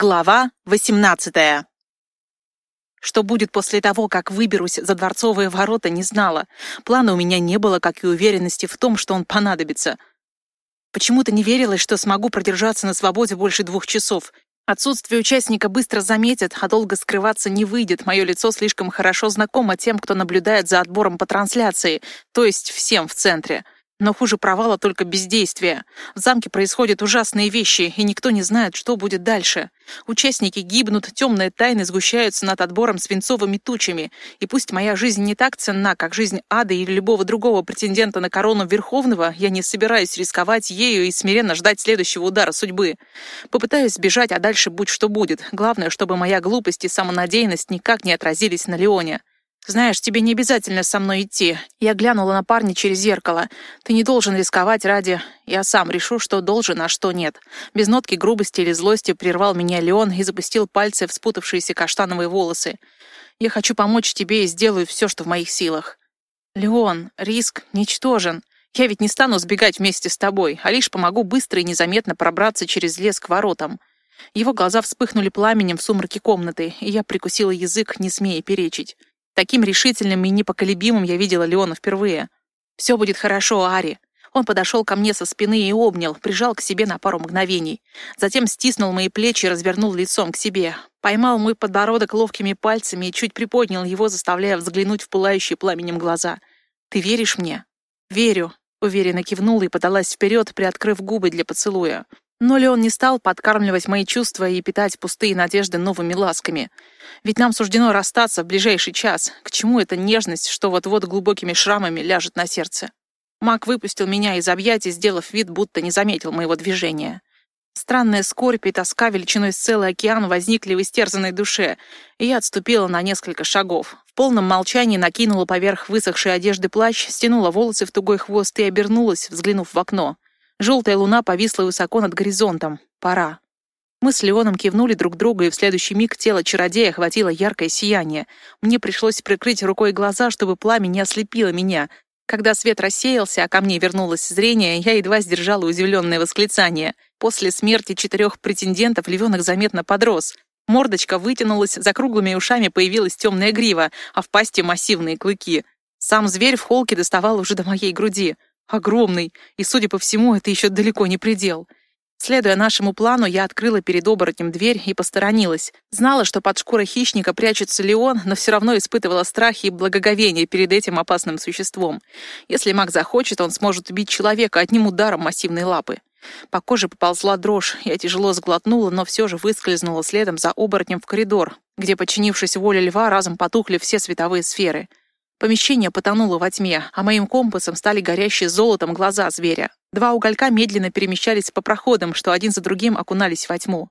Глава 18 Что будет после того, как выберусь за дворцовые ворота, не знала. Плана у меня не было, как и уверенности в том, что он понадобится. Почему-то не верилось, что смогу продержаться на свободе больше двух часов. Отсутствие участника быстро заметят, а долго скрываться не выйдет. Мое лицо слишком хорошо знакомо тем, кто наблюдает за отбором по трансляции, то есть всем в центре. Но хуже провала только бездействие. В замке происходят ужасные вещи, и никто не знает, что будет дальше. Участники гибнут, темные тайны сгущаются над отбором свинцовыми тучами. И пусть моя жизнь не так ценна, как жизнь Ады или любого другого претендента на корону Верховного, я не собираюсь рисковать ею и смиренно ждать следующего удара судьбы. Попытаюсь сбежать, а дальше будь что будет. Главное, чтобы моя глупость и самонадеянность никак не отразились на Леоне. «Знаешь, тебе не обязательно со мной идти. Я глянула на парня через зеркало. Ты не должен рисковать ради... Я сам решу, что должен, а что нет». Без нотки грубости или злости прервал меня Леон и запустил пальцы в спутавшиеся каштановые волосы. «Я хочу помочь тебе и сделаю все, что в моих силах». «Леон, риск ничтожен. Я ведь не стану сбегать вместе с тобой, а лишь помогу быстро и незаметно пробраться через лес к воротам». Его глаза вспыхнули пламенем в сумраке комнаты, и я прикусила язык, не смея перечить. Таким решительным и непоколебимым я видела Леона впервые. «Все будет хорошо, Ари». Он подошел ко мне со спины и обнял, прижал к себе на пару мгновений. Затем стиснул мои плечи и развернул лицом к себе. Поймал мой подбородок ловкими пальцами и чуть приподнял его, заставляя взглянуть в пылающие пламенем глаза. «Ты веришь мне?» «Верю», — уверенно кивнула и подалась вперед, приоткрыв губы для поцелуя. Но Леон не стал подкармливать мои чувства и питать пустые надежды новыми ласками. Ведь нам суждено расстаться в ближайший час. К чему эта нежность, что вот-вот глубокими шрамами ляжет на сердце? Мак выпустил меня из объятий, сделав вид, будто не заметил моего движения. Странная скорбь и тоска величиной с целый океан возникли в истерзанной душе, и я отступила на несколько шагов. В полном молчании накинула поверх высохшей одежды плащ, стянула волосы в тугой хвост и обернулась, взглянув в окно. Желтая луна повисла высоко над горизонтом. Пора. Мы с Леоном кивнули друг другу, и в следующий миг тело чародея охватило яркое сияние. Мне пришлось прикрыть рукой глаза, чтобы пламя не ослепило меня. Когда свет рассеялся, а ко мне вернулось зрение, я едва сдержала удивленное восклицание. После смерти четырех претендентов львенок заметно подрос. Мордочка вытянулась, за круглыми ушами появилась темная грива, а в пасти массивные клыки. Сам зверь в холке доставал уже до моей груди. Огромный, и, судя по всему, это еще далеко не предел. Следуя нашему плану, я открыла перед оборотнем дверь и посторонилась. Знала, что под шкурой хищника прячется Леон, но все равно испытывала страх и благоговение перед этим опасным существом. Если маг захочет, он сможет убить человека одним ударом массивной лапы. По коже поползла дрожь, я тяжело сглотнула, но все же выскользнула следом за оборотнем в коридор, где, подчинившись воле льва, разом потухли все световые сферы. Помещение потонуло во тьме, а моим компасом стали горящие золотом глаза зверя. Два уголька медленно перемещались по проходам, что один за другим окунались во тьму.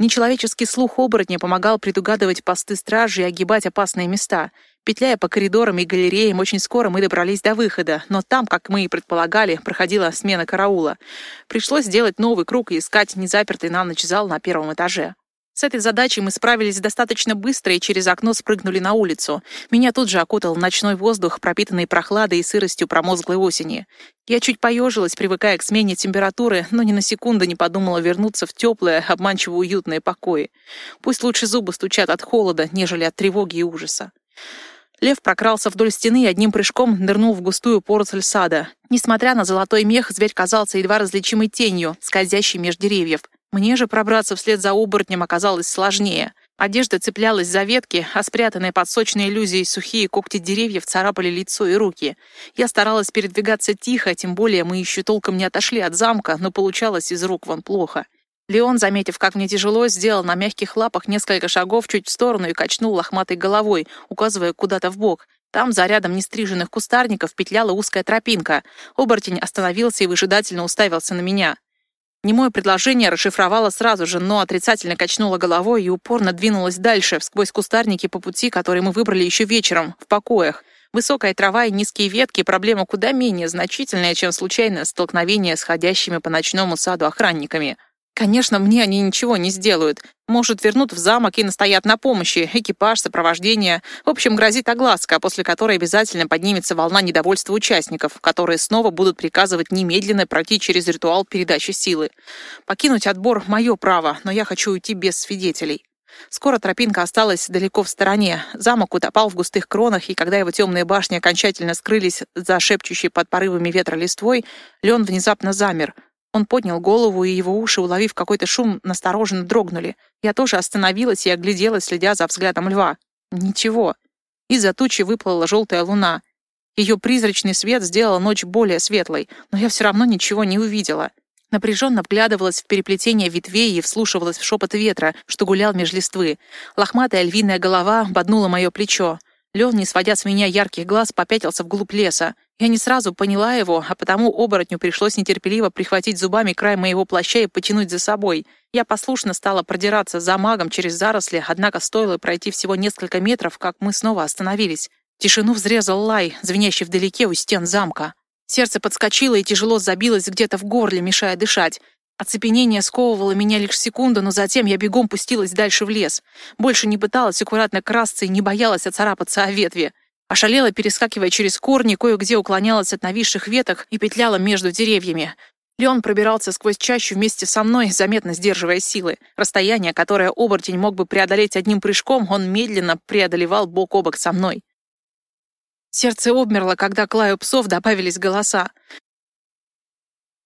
Нечеловеческий слух оборотня помогал предугадывать посты стражи и огибать опасные места. Петляя по коридорам и галереям, очень скоро мы добрались до выхода, но там, как мы и предполагали, проходила смена караула. Пришлось сделать новый круг и искать незапертый на ночь зал на первом этаже. С этой задачей мы справились достаточно быстро и через окно спрыгнули на улицу. Меня тут же окутал ночной воздух, пропитанный прохладой и сыростью промозглой осени. Я чуть поежилась, привыкая к смене температуры, но ни на секунду не подумала вернуться в теплое, обманчиво уютное покои. Пусть лучше зубы стучат от холода, нежели от тревоги и ужаса. Лев прокрался вдоль стены и одним прыжком нырнул в густую поросль сада. Несмотря на золотой мех, зверь казался едва различимой тенью, скользящей меж деревьев. Мне же пробраться вслед за оборотнем оказалось сложнее. Одежда цеплялась за ветки, а спрятанные под сочной иллюзией сухие когти деревьев царапали лицо и руки. Я старалась передвигаться тихо, тем более мы еще толком не отошли от замка, но получалось из рук вон плохо. Леон, заметив, как мне тяжело, сделал на мягких лапах несколько шагов чуть в сторону и качнул лохматой головой, указывая куда-то в бок. Там, за рядом нестриженных кустарников, петляла узкая тропинка. Оборотень остановился и выжидательно уставился на меня. Немое предложение расшифровала сразу же, но отрицательно качнула головой и упорно двинулась дальше, сквозь кустарники по пути, который мы выбрали еще вечером, в покоях. Высокая трава и низкие ветки — проблема куда менее значительная, чем случайное столкновение с ходящими по ночному саду охранниками. Конечно, мне они ничего не сделают. Может, вернут в замок и настоят на помощи. Экипаж, сопровождение. В общем, грозит огласка, после которой обязательно поднимется волна недовольства участников, которые снова будут приказывать немедленно пройти через ритуал передачи силы. Покинуть отбор — мое право, но я хочу уйти без свидетелей. Скоро тропинка осталась далеко в стороне. Замок утопал в густых кронах, и когда его темные башни окончательно скрылись за шепчущей под порывами ветра листвой, Леон внезапно замер — он поднял голову, и его уши, уловив какой-то шум, настороженно дрогнули. Я тоже остановилась и огляделась, следя за взглядом льва. Ничего. Из-за тучи выплыла желтая луна. Ее призрачный свет сделал ночь более светлой, но я все равно ничего не увидела. Напряженно вглядывалась в переплетение ветвей и вслушивалась в шепот ветра, что гулял меж листвы. Лохматая львиная голова боднула мое плечо. Лен, не сводя с меня ярких глаз, попятился вглубь леса. Я не сразу поняла его, а потому оборотню пришлось нетерпеливо прихватить зубами край моего плаща и потянуть за собой. Я послушно стала продираться за магом через заросли, однако стоило пройти всего несколько метров, как мы снова остановились. Тишину взрезал лай, звенящий вдалеке у стен замка. Сердце подскочило и тяжело забилось где-то в горле, мешая дышать. Оцепенение сковывало меня лишь секунду, но затем я бегом пустилась дальше в лес. Больше не пыталась аккуратно красться и не боялась оцарапаться о ветви. Ошалела, перескакивая через корни, кое-где уклонялась от нависших веток и петляла между деревьями. Леон пробирался сквозь чащу вместе со мной, заметно сдерживая силы. Расстояние, которое оборотень мог бы преодолеть одним прыжком, он медленно преодолевал бок о бок со мной. Сердце обмерло, когда к лаю псов добавились голоса.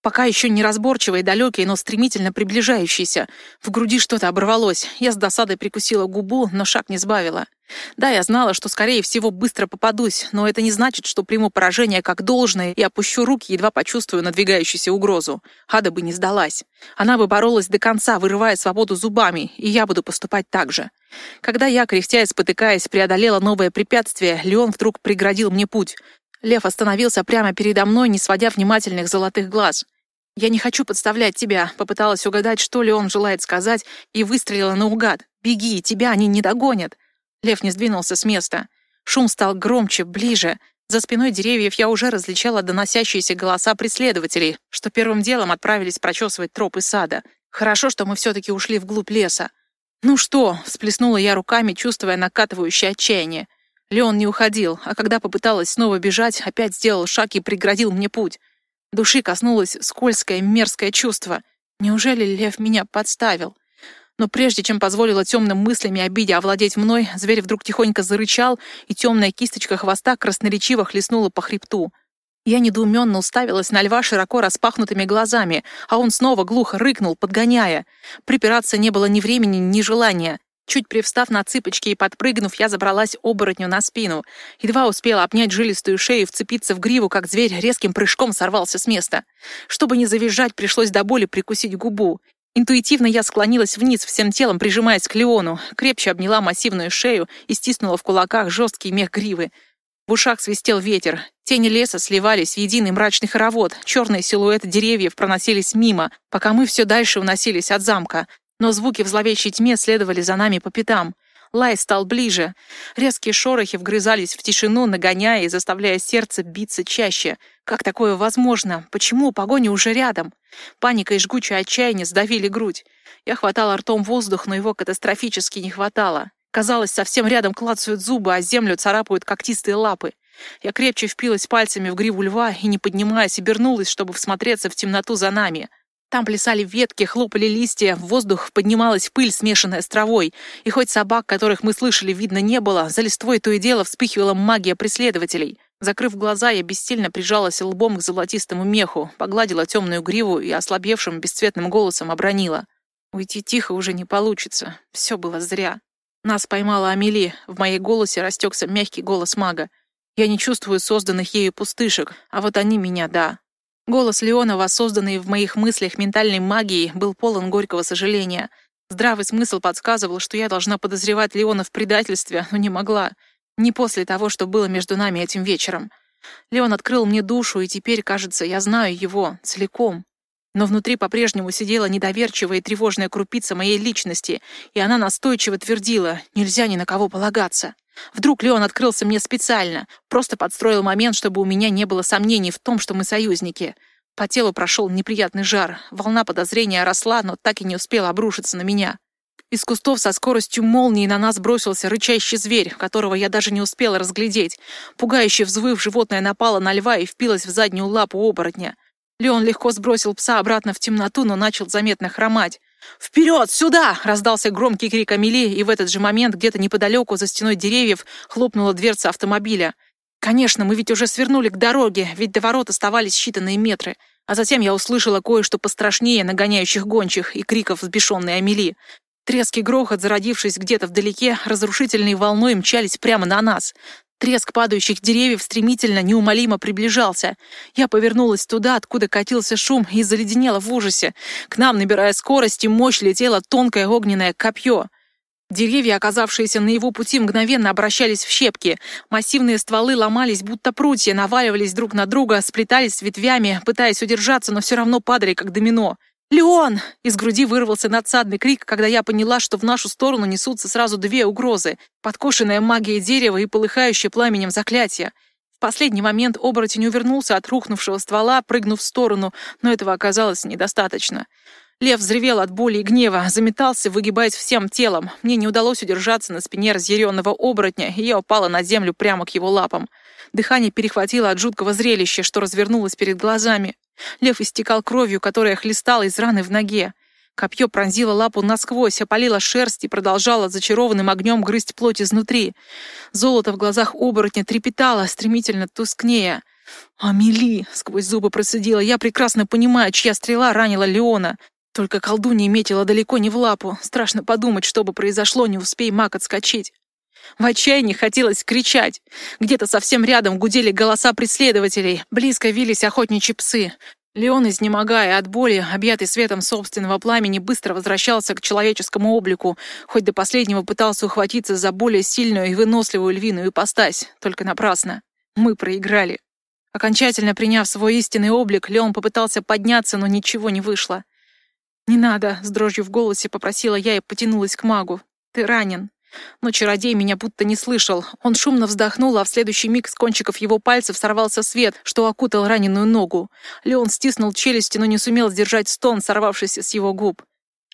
Пока еще неразборчивые, далекие, но стремительно приближающиеся. В груди что-то оборвалось. Я с досадой прикусила губу, но шаг не сбавила. Да, я знала, что, скорее всего, быстро попадусь, но это не значит, что приму поражение как должное и опущу руки, едва почувствую надвигающуюся угрозу. Ада бы не сдалась. Она бы боролась до конца, вырывая свободу зубами, и я буду поступать так же. Когда я, кряхтя и спотыкаясь, преодолела новое препятствие, Леон вдруг преградил мне путь. Лев остановился прямо передо мной, не сводя внимательных золотых глаз. «Я не хочу подставлять тебя», — попыталась угадать, что ли он желает сказать, и выстрелила наугад. «Беги, тебя они не догонят». Лев не сдвинулся с места. Шум стал громче, ближе. За спиной деревьев я уже различала доносящиеся голоса преследователей, что первым делом отправились прочесывать тропы сада. Хорошо, что мы все-таки ушли вглубь леса. «Ну что?» — всплеснула я руками, чувствуя накатывающее отчаяние. Леон не уходил, а когда попыталась снова бежать, опять сделал шаг и преградил мне путь. Души коснулось скользкое, мерзкое чувство. Неужели лев меня подставил? Но прежде чем позволила темным мыслями обиде овладеть мной, зверь вдруг тихонько зарычал, и темная кисточка хвоста красноречиво хлестнула по хребту. Я недоуменно уставилась на льва широко распахнутыми глазами, а он снова глухо рыкнул, подгоняя. Припираться не было ни времени, ни желания. Чуть привстав на цыпочки и подпрыгнув, я забралась оборотню на спину. Едва успела обнять жилистую шею и вцепиться в гриву, как зверь резким прыжком сорвался с места. Чтобы не завизжать, пришлось до боли прикусить губу. Интуитивно я склонилась вниз, всем телом прижимаясь к Леону, крепче обняла массивную шею и стиснула в кулаках жесткий мех гривы. В ушах свистел ветер. Тени леса сливались в единый мрачный хоровод. Черные силуэты деревьев проносились мимо, пока мы все дальше уносились от замка но звуки в зловещей тьме следовали за нами по пятам. Лай стал ближе. Резкие шорохи вгрызались в тишину, нагоняя и заставляя сердце биться чаще. Как такое возможно? Почему погоня уже рядом? Паника и жгучее отчаяние сдавили грудь. Я хватала ртом воздух, но его катастрофически не хватало. Казалось, совсем рядом клацают зубы, а землю царапают когтистые лапы. Я крепче впилась пальцами в гриву льва и, не поднимаясь, обернулась, чтобы всмотреться в темноту за нами — там плясали ветки, хлопали листья, в воздух поднималась пыль, смешанная с травой. И хоть собак, которых мы слышали, видно не было, за листвой то и дело вспыхивала магия преследователей. Закрыв глаза, я бессильно прижалась лбом к золотистому меху, погладила темную гриву и ослабевшим бесцветным голосом обронила. Уйти тихо уже не получится. Все было зря. Нас поймала Амели. В моей голосе растекся мягкий голос мага. Я не чувствую созданных ею пустышек, а вот они меня, да. Голос Леонова, созданный в моих мыслях ментальной магией, был полон горького сожаления. Здравый смысл подсказывал, что я должна подозревать Леона в предательстве, но не могла. Не после того, что было между нами этим вечером. Леон открыл мне душу, и теперь, кажется, я знаю его целиком. Но внутри по-прежнему сидела недоверчивая и тревожная крупица моей личности, и она настойчиво твердила «нельзя ни на кого полагаться». Вдруг Леон открылся мне специально, просто подстроил момент, чтобы у меня не было сомнений в том, что мы союзники. По телу прошел неприятный жар. Волна подозрения росла, но так и не успела обрушиться на меня. Из кустов со скоростью молнии на нас бросился рычащий зверь, которого я даже не успела разглядеть. Пугающе взвыв, животное напало на льва и впилось в заднюю лапу оборотня. Леон легко сбросил пса обратно в темноту, но начал заметно хромать. «Вперед! Сюда!» — раздался громкий крик Амели, и в этот же момент где-то неподалеку за стеной деревьев хлопнула дверца автомобиля. Конечно, мы ведь уже свернули к дороге, ведь до ворот оставались считанные метры. А затем я услышала кое-что пострашнее нагоняющих гончих и криков взбешенной Амели. Треск и грохот, зародившись где-то вдалеке, разрушительной волной мчались прямо на нас. Треск падающих деревьев стремительно, неумолимо приближался. Я повернулась туда, откуда катился шум, и заледенела в ужасе. К нам, набирая скорость и мощь, летело тонкое огненное копье. Деревья, оказавшиеся на его пути, мгновенно обращались в щепки. Массивные стволы ломались, будто прутья, наваливались друг на друга, сплетались с ветвями, пытаясь удержаться, но все равно падали, как домино. «Леон!» — из груди вырвался надсадный крик, когда я поняла, что в нашу сторону несутся сразу две угрозы — подкошенная магия дерева и полыхающее пламенем заклятие. В последний момент оборотень увернулся от рухнувшего ствола, прыгнув в сторону, но этого оказалось недостаточно. Лев взревел от боли и гнева, заметался, выгибаясь всем телом. Мне не удалось удержаться на спине разъяренного оборотня, и я упала на землю прямо к его лапам. Дыхание перехватило от жуткого зрелища, что развернулось перед глазами. Лев истекал кровью, которая хлестала из раны в ноге. Копье пронзило лапу насквозь, опалило шерсть и продолжало зачарованным огнем грызть плоть изнутри. Золото в глазах оборотня трепетало, стремительно тускнея. «Амели!» — сквозь зубы процедила. «Я прекрасно понимаю, чья стрела ранила Леона. Только колдунья метила далеко не в лапу. Страшно подумать, что бы произошло, не успей маг отскочить. В отчаянии хотелось кричать. Где-то совсем рядом гудели голоса преследователей. Близко вились охотничьи псы. Леон, изнемогая от боли, объятый светом собственного пламени, быстро возвращался к человеческому облику, хоть до последнего пытался ухватиться за более сильную и выносливую львиную ипостась. Только напрасно. Мы проиграли. Окончательно приняв свой истинный облик, Леон попытался подняться, но ничего не вышло. «Не надо», — с дрожью в голосе попросила я и потянулась к магу. «Ты ранен». Но чародей меня будто не слышал. Он шумно вздохнул, а в следующий миг с кончиков его пальцев сорвался свет, что окутал раненую ногу. Леон стиснул челюсти, но не сумел сдержать стон, сорвавшийся с его губ.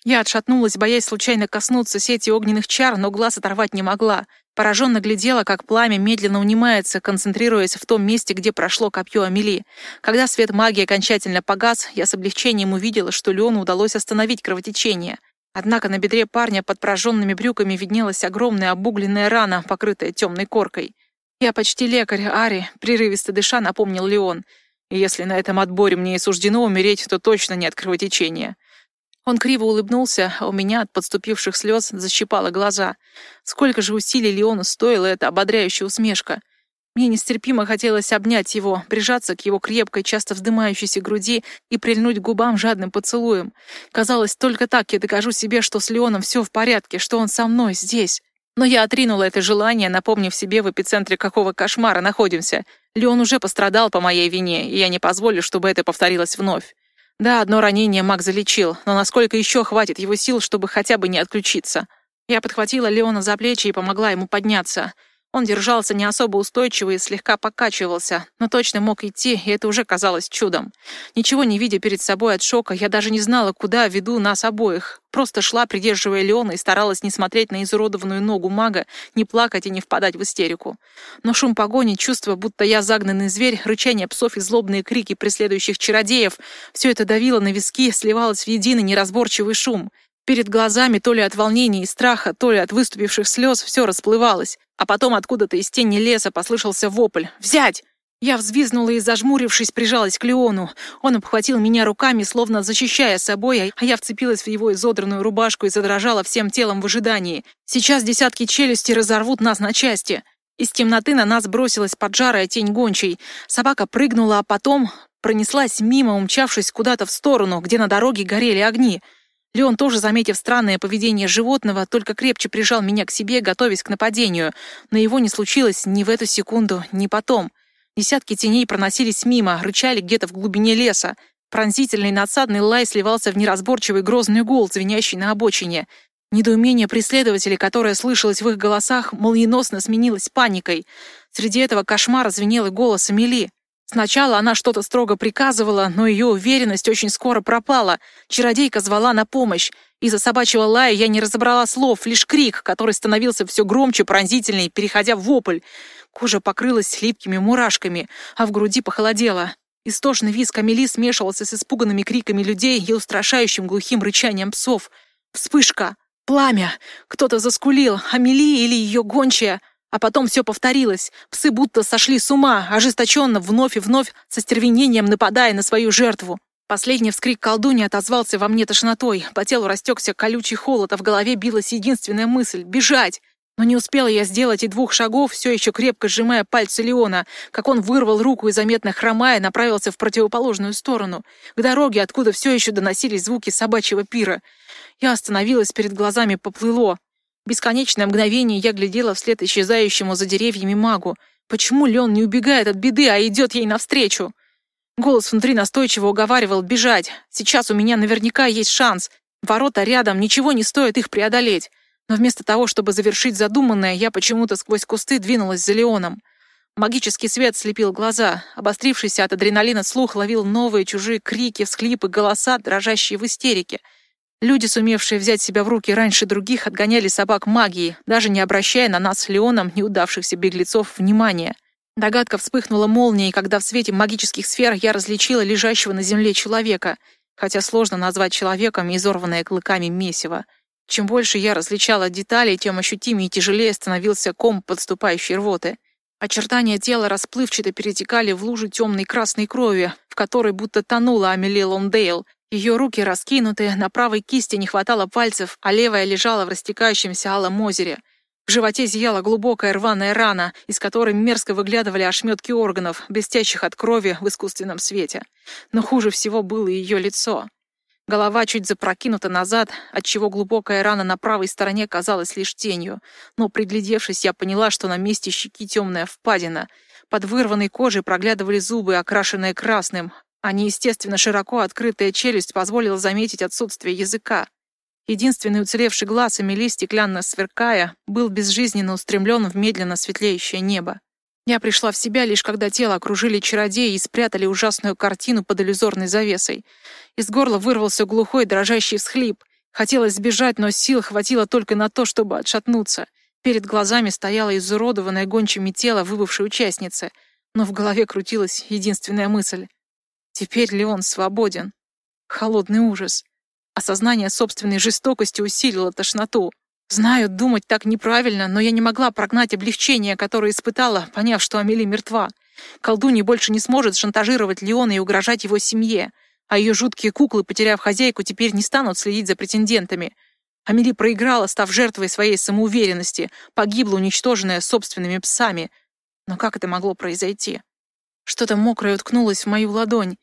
Я отшатнулась, боясь случайно коснуться сети огненных чар, но глаз оторвать не могла. Пораженно глядела, как пламя медленно унимается, концентрируясь в том месте, где прошло копье Амели. Когда свет магии окончательно погас, я с облегчением увидела, что Леону удалось остановить кровотечение. Однако на бедре парня под прожженными брюками виднелась огромная обугленная рана, покрытая темной коркой. «Я почти лекарь, Ари», — прерывисто дыша напомнил Леон. «Если на этом отборе мне и суждено умереть, то точно не от кровотечения». Он криво улыбнулся, а у меня от подступивших слез защипало глаза. Сколько же усилий Леону стоила эта ободряющая усмешка. Мне нестерпимо хотелось обнять его, прижаться к его крепкой, часто вздымающейся груди и прильнуть губам жадным поцелуем. Казалось, только так я докажу себе, что с Леоном все в порядке, что он со мной, здесь. Но я отринула это желание, напомнив себе, в эпицентре какого кошмара находимся. Леон уже пострадал по моей вине, и я не позволю, чтобы это повторилось вновь. Да, одно ранение маг залечил, но насколько еще хватит его сил, чтобы хотя бы не отключиться? Я подхватила Леона за плечи и помогла ему подняться. Он держался не особо устойчиво и слегка покачивался, но точно мог идти, и это уже казалось чудом. Ничего не видя перед собой от шока, я даже не знала, куда веду нас обоих. Просто шла, придерживая Леона, и старалась не смотреть на изуродованную ногу мага, не плакать и не впадать в истерику. Но шум погони, чувство, будто я загнанный зверь, рычание псов и злобные крики преследующих чародеев — все это давило на виски, сливалось в единый неразборчивый шум. Перед глазами то ли от волнения и страха, то ли от выступивших слез все расплывалось. А потом откуда-то из тени леса послышался вопль. «Взять!» Я взвизнула и, зажмурившись, прижалась к Леону. Он обхватил меня руками, словно защищая собой, а я вцепилась в его изодранную рубашку и задрожала всем телом в ожидании. Сейчас десятки челюстей разорвут нас на части. Из темноты на нас бросилась поджарая тень гончей. Собака прыгнула, а потом пронеслась мимо, умчавшись куда-то в сторону, где на дороге горели огни. Леон, тоже заметив странное поведение животного, только крепче прижал меня к себе, готовясь к нападению, но его не случилось ни в эту секунду, ни потом. Десятки теней проносились мимо, рычали где-то в глубине леса. Пронзительный надсадный лай сливался в неразборчивый грозный гул, звенящий на обочине. Недоумение преследователей, которое слышалось в их голосах, молниеносно сменилось паникой. Среди этого кошмара звенел и голос Амели. Сначала она что-то строго приказывала, но ее уверенность очень скоро пропала. Чародейка звала на помощь. Из-за собачьего лая я не разобрала слов, лишь крик, который становился все громче, пронзительней, переходя в вопль. Кожа покрылась липкими мурашками, а в груди похолодело. Истошный визг Амели смешивался с испуганными криками людей и устрашающим глухим рычанием псов. Вспышка! Пламя! Кто-то заскулил, Амели или ее гончая — а потом все повторилось. Псы будто сошли с ума, ожесточенно вновь и вновь со стервенением нападая на свою жертву. Последний вскрик колдуни отозвался во мне тошнотой. По телу растекся колючий холод, а в голове билась единственная мысль — бежать. Но не успела я сделать и двух шагов, все еще крепко сжимая пальцы Леона, как он вырвал руку и, заметно хромая, направился в противоположную сторону, к дороге, откуда все еще доносились звуки собачьего пира. Я остановилась, перед глазами поплыло. Бесконечное мгновение я глядела вслед исчезающему за деревьями магу. Почему Леон не убегает от беды, а идет ей навстречу? Голос внутри настойчиво уговаривал бежать. Сейчас у меня наверняка есть шанс. Ворота рядом, ничего не стоит их преодолеть. Но вместо того, чтобы завершить задуманное, я почему-то сквозь кусты двинулась за Леоном. Магический свет слепил глаза. Обострившийся от адреналина слух ловил новые чужие крики, всхлипы, голоса, дрожащие в истерике — Люди, сумевшие взять себя в руки раньше других, отгоняли собак магией, даже не обращая на нас с Леоном, неудавшихся беглецов, внимания. Догадка вспыхнула молнией, когда в свете магических сфер я различила лежащего на земле человека, хотя сложно назвать человеком изорванное клыками месиво. Чем больше я различала деталей, тем ощутимее и тяжелее становился ком подступающей рвоты. Очертания тела расплывчато перетекали в лужу темной красной крови, в которой будто тонула Амели Лондейл, ее руки раскинуты, на правой кисти не хватало пальцев, а левая лежала в растекающемся алом озере. В животе зияла глубокая рваная рана, из которой мерзко выглядывали ошметки органов, блестящих от крови в искусственном свете. Но хуже всего было ее лицо. Голова чуть запрокинута назад, отчего глубокая рана на правой стороне казалась лишь тенью. Но, приглядевшись, я поняла, что на месте щеки темная впадина. Под вырванной кожей проглядывали зубы, окрашенные красным, а неестественно широко открытая челюсть позволила заметить отсутствие языка. Единственный уцелевший глаз Эмили, стеклянно сверкая, был безжизненно устремлен в медленно светлеющее небо. Я пришла в себя лишь когда тело окружили чародеи и спрятали ужасную картину под иллюзорной завесой. Из горла вырвался глухой дрожащий всхлип. Хотелось сбежать, но сил хватило только на то, чтобы отшатнуться. Перед глазами стояло изуродованное гончими тело выбывшей участницы, но в голове крутилась единственная мысль Теперь ли он свободен? Холодный ужас. Осознание собственной жестокости усилило тошноту. Знаю, думать так неправильно, но я не могла прогнать облегчение, которое испытала, поняв, что Амели мертва. Колдунья больше не сможет шантажировать Леона и угрожать его семье, а ее жуткие куклы, потеряв хозяйку, теперь не станут следить за претендентами. Амели проиграла, став жертвой своей самоуверенности, погибла, уничтоженная собственными псами. Но как это могло произойти? Что-то мокрое уткнулось в мою ладонь.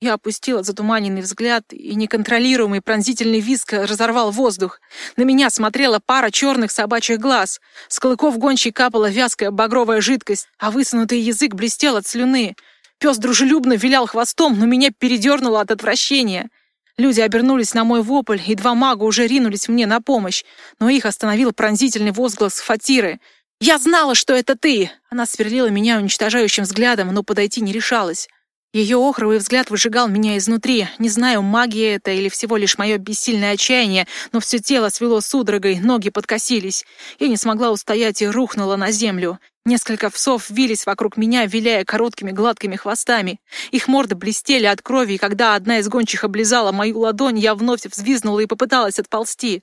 Я опустила затуманенный взгляд, и неконтролируемый пронзительный визг разорвал воздух. На меня смотрела пара черных собачьих глаз. С клыков гончей капала вязкая багровая жидкость, а высунутый язык блестел от слюны. Пес дружелюбно вилял хвостом, но меня передернуло от отвращения. Люди обернулись на мой вопль, и два мага уже ринулись мне на помощь, но их остановил пронзительный возглас Фатиры — «Я знала, что это ты!» Она сверлила меня уничтожающим взглядом, но подойти не решалась. Ее охровый взгляд выжигал меня изнутри. Не знаю, магия это или всего лишь мое бессильное отчаяние, но все тело свело судорогой, ноги подкосились. Я не смогла устоять и рухнула на землю. Несколько псов вились вокруг меня, виляя короткими гладкими хвостами. Их морды блестели от крови, и когда одна из гончих облизала мою ладонь, я вновь взвизгнула и попыталась отползти.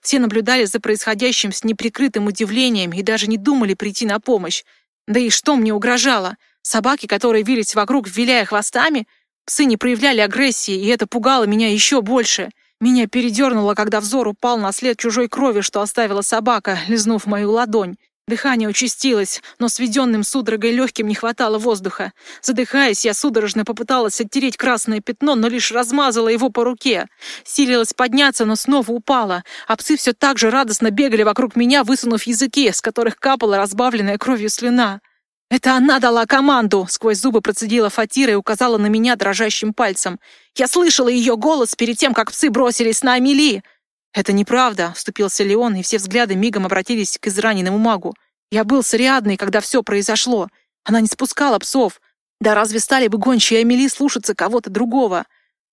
Все наблюдали за происходящим с неприкрытым удивлением и даже не думали прийти на помощь. Да и что мне угрожало? Собаки, которые вились вокруг, виляя хвостами? Псы не проявляли агрессии, и это пугало меня еще больше. Меня передернуло, когда взор упал на след чужой крови, что оставила собака, лизнув мою ладонь. Дыхание участилось, но сведенным судорогой легким не хватало воздуха. Задыхаясь, я судорожно попыталась оттереть красное пятно, но лишь размазала его по руке. Силилась подняться, но снова упала, а псы все так же радостно бегали вокруг меня, высунув языки, с которых капала разбавленная кровью слюна. «Это она дала команду!» — сквозь зубы процедила Фатира и указала на меня дрожащим пальцем. «Я слышала ее голос перед тем, как псы бросились на Амели!» «Это неправда», — вступился Леон, и все взгляды мигом обратились к израненному магу. «Я был с Ариадной, когда все произошло. Она не спускала псов. Да разве стали бы гончие Эмили слушаться кого-то другого?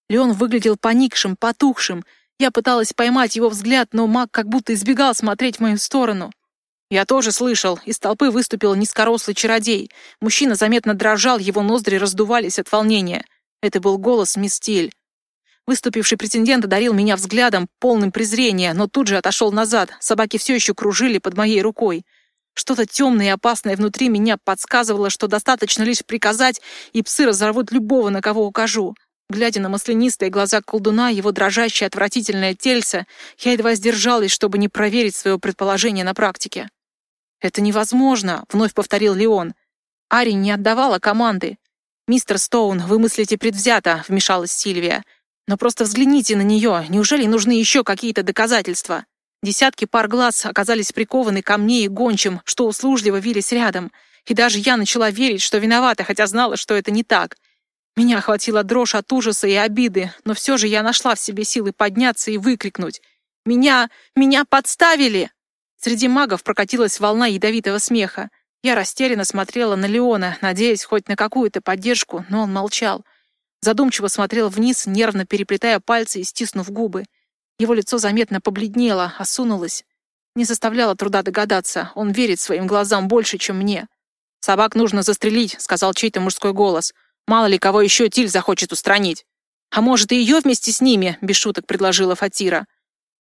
Леон выглядел поникшим, потухшим. Я пыталась поймать его взгляд, но маг как будто избегал смотреть в мою сторону. Я тоже слышал. Из толпы выступил низкорослый чародей. Мужчина заметно дрожал, его ноздри раздувались от волнения. Это был голос мисс Тиль. Выступивший претендент одарил меня взглядом, полным презрения, но тут же отошел назад. Собаки все еще кружили под моей рукой. Что-то темное и опасное внутри меня подсказывало, что достаточно лишь приказать, и псы разорвут любого, на кого укажу. Глядя на маслянистые глаза колдуна, его дрожащее отвратительное тельце, я едва сдержалась, чтобы не проверить свое предположение на практике. «Это невозможно», — вновь повторил Леон. Ари не отдавала команды. «Мистер Стоун, вы мыслите предвзято», — вмешалась Сильвия. «Но просто взгляните на нее. Неужели нужны еще какие-то доказательства?» Десятки пар глаз оказались прикованы ко мне и гончим, что услужливо вились рядом. И даже я начала верить, что виновата, хотя знала, что это не так. Меня охватила дрожь от ужаса и обиды, но все же я нашла в себе силы подняться и выкрикнуть. «Меня... меня подставили!» Среди магов прокатилась волна ядовитого смеха. Я растерянно смотрела на Леона, надеясь хоть на какую-то поддержку, но он молчал. Задумчиво смотрел вниз, нервно переплетая пальцы и стиснув губы. Его лицо заметно побледнело, осунулось. Не заставляло труда догадаться, он верит своим глазам больше, чем мне. «Собак нужно застрелить», — сказал чей-то мужской голос. «Мало ли кого еще Тиль захочет устранить». «А может, и ее вместе с ними?» — без шуток предложила Фатира.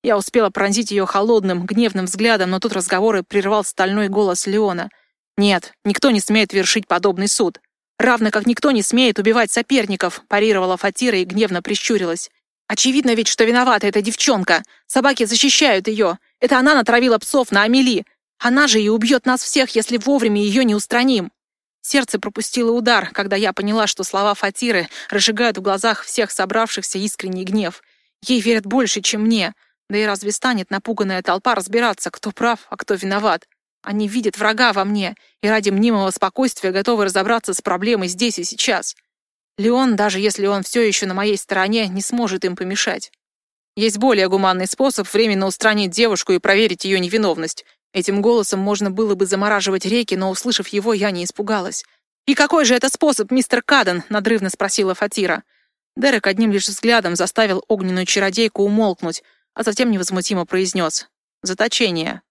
Я успела пронзить ее холодным, гневным взглядом, но тут разговоры прервал стальной голос Леона. «Нет, никто не смеет вершить подобный суд. Равно как никто не смеет убивать соперников», парировала Фатира и гневно прищурилась. «Очевидно ведь, что виновата эта девчонка. Собаки защищают ее. Это она натравила псов на Амели. Она же и убьет нас всех, если вовремя ее не устраним». Сердце пропустило удар, когда я поняла, что слова Фатиры разжигают в глазах всех собравшихся искренний гнев. Ей верят больше, чем мне. Да и разве станет напуганная толпа разбираться, кто прав, а кто виноват? Они видят врага во мне и ради мнимого спокойствия готовы разобраться с проблемой здесь и сейчас. Леон, даже если он все еще на моей стороне, не сможет им помешать. Есть более гуманный способ временно устранить девушку и проверить ее невиновность. Этим голосом можно было бы замораживать реки, но, услышав его, я не испугалась. «И какой же это способ, мистер Каден?» — надрывно спросила Фатира. Дерек одним лишь взглядом заставил огненную чародейку умолкнуть, а затем невозмутимо произнес. «Заточение.